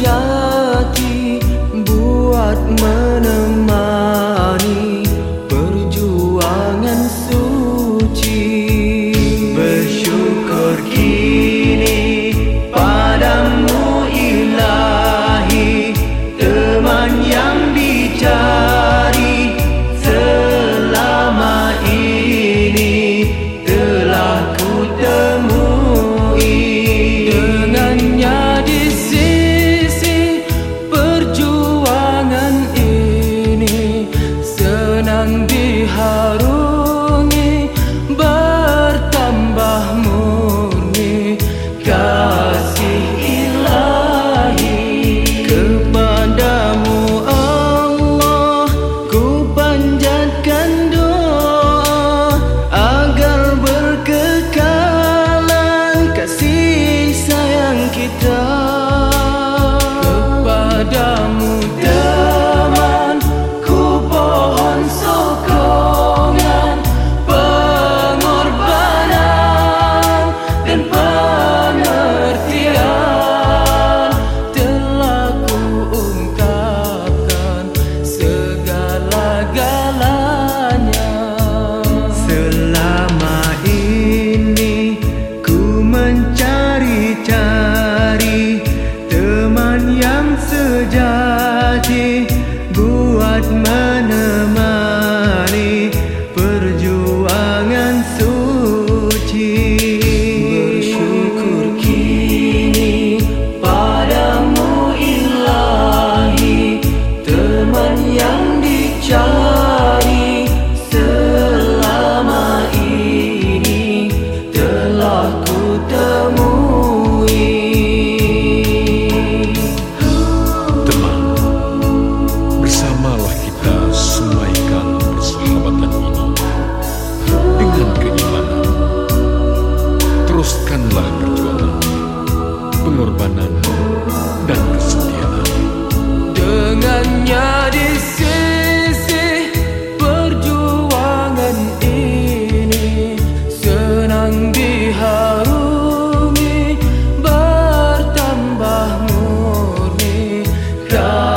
just yang diharus dicari done.